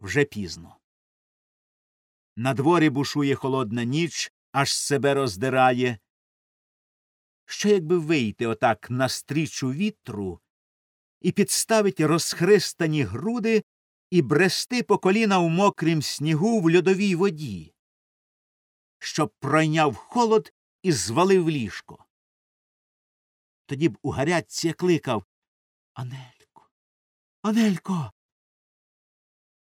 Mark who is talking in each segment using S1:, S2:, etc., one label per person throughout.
S1: Вже пізно. На дворі бушує холодна ніч, аж себе роздирає. Що якби вийти отак настрічу вітру і підставить розхристані груди і брести по коліна у мокрім снігу в льодовій воді, щоб пройняв холод і звалив ліжко. Тоді б у гарячці кликав Анелько, Анелько.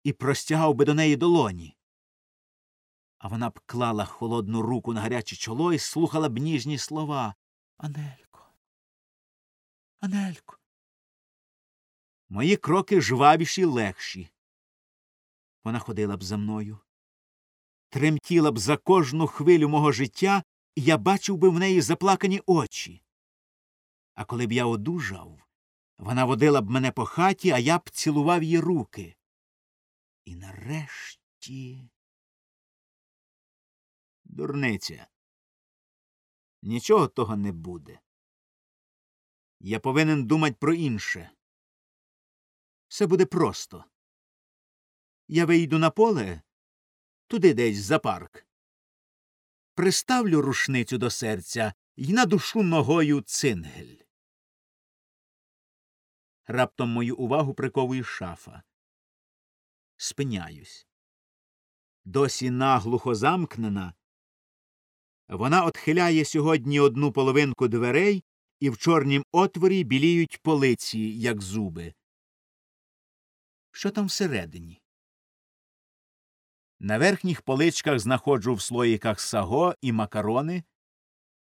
S1: І простягав би до неї долоні. А вона б клала холодну руку на гаряче чоло і слухала б ніжні слова Анелько. Анелько. Мої кроки жвавіші й легші. Вона ходила б за мною. Тремтіла б за кожну хвилю мого життя, і я бачив би в неї заплакані очі. А коли б я одужав, вона водила б мене по хаті, а я б цілував її руки. І нарешті. Дурниця. Нічого того не буде. Я повинен думати про інше. Все буде просто. Я вийду на поле, туди десь за парк. Приставлю рушницю до серця і надушу ногою цингель. Раптом мою увагу приковує шафа. Спиняюсь. Досі наглухо замкнена. Вона отхиляє сьогодні одну половинку дверей, і в чорнім отворі біліють полиці, як зуби. Що там всередині? На верхніх поличках знаходжу в слоїках саго і макарони,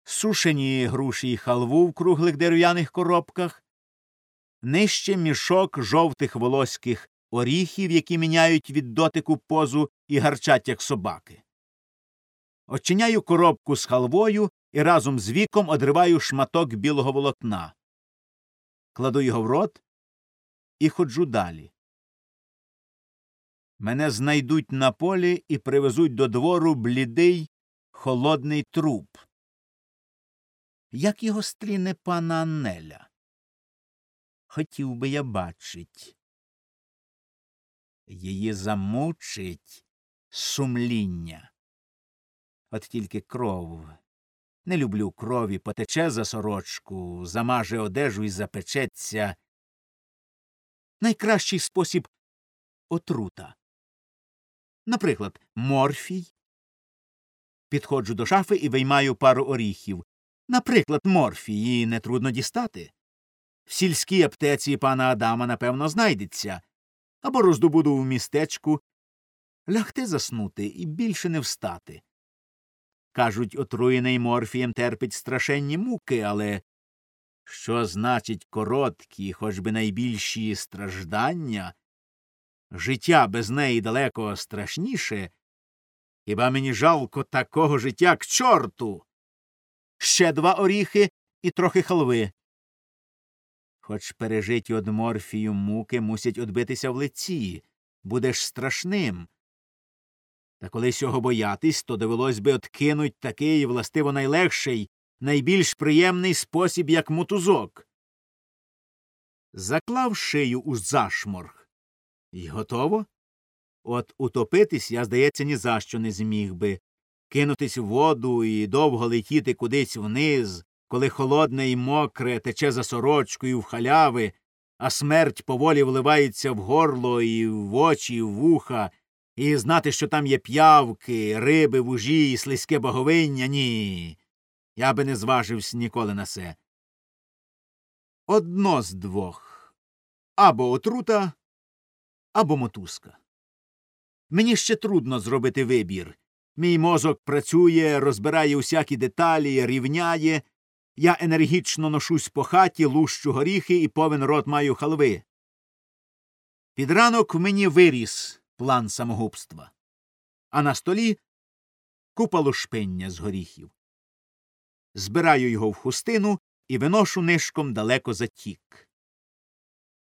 S1: сушені груші й халву в круглих дерев'яних коробках, нижче мішок жовтих волоських оріхів, які міняють від дотику позу і гарчать, як собаки. Очиняю коробку з халвою і разом з віком одриваю шматок білого волокна. Кладу його в рот і ходжу далі. Мене знайдуть на полі і привезуть до двору блідий, холодний труп. Як його стріне пана Аннеля? Хотів би я бачить. Її замучить сумління. От тільки кров. Не люблю крові, потече за сорочку, замаже одежу і запечеться. Найкращий спосіб отрута. Наприклад, морфій. Підходжу до шафи і виймаю пару оріхів. Наприклад, морфій її нетрудно дістати. В сільській аптеці пана Адама, напевно, знайдеться. Або роздобуду в містечку. Лягти заснути і більше не встати. Кажуть, отруєний морфієм терпить страшенні муки, але що значить короткі, хоч би найбільші страждання? Життя без неї далеко страшніше. Хіба мені жалко такого життя к чорту? Ще два оріхи і трохи халви. Хоч пережиті од морфію муки мусять одбитися в лиці, будеш страшним. Та коли сього боятись, то довелось би откинуть такий, властиво найлегший, найбільш приємний спосіб, як мотузок. Заклав шию у зашморг. І готово? От утопитись я, здається, ні за що не зміг би. Кинутись в воду і довго летіти кудись вниз, коли холодне і мокре тече за сорочкою в халяви, а смерть поволі вливається в горло і в очі, і в вуха, і знати, що там є п'явки, риби, вужі і слизьке боговиння, ні. Я би не зважився ніколи на це. Одно з двох або отрута, або мотузка. Мені ще трудно зробити вибір. Мій мозок працює, розбирає усякі деталі, рівняє. Я енергічно ношусь по хаті, лущу горіхи і повен рот маю халви. Під ранок в мені виріс план самогубства, а на столі купа лушпиння з горіхів. Збираю його в хустину і виношу нишком далеко за тік.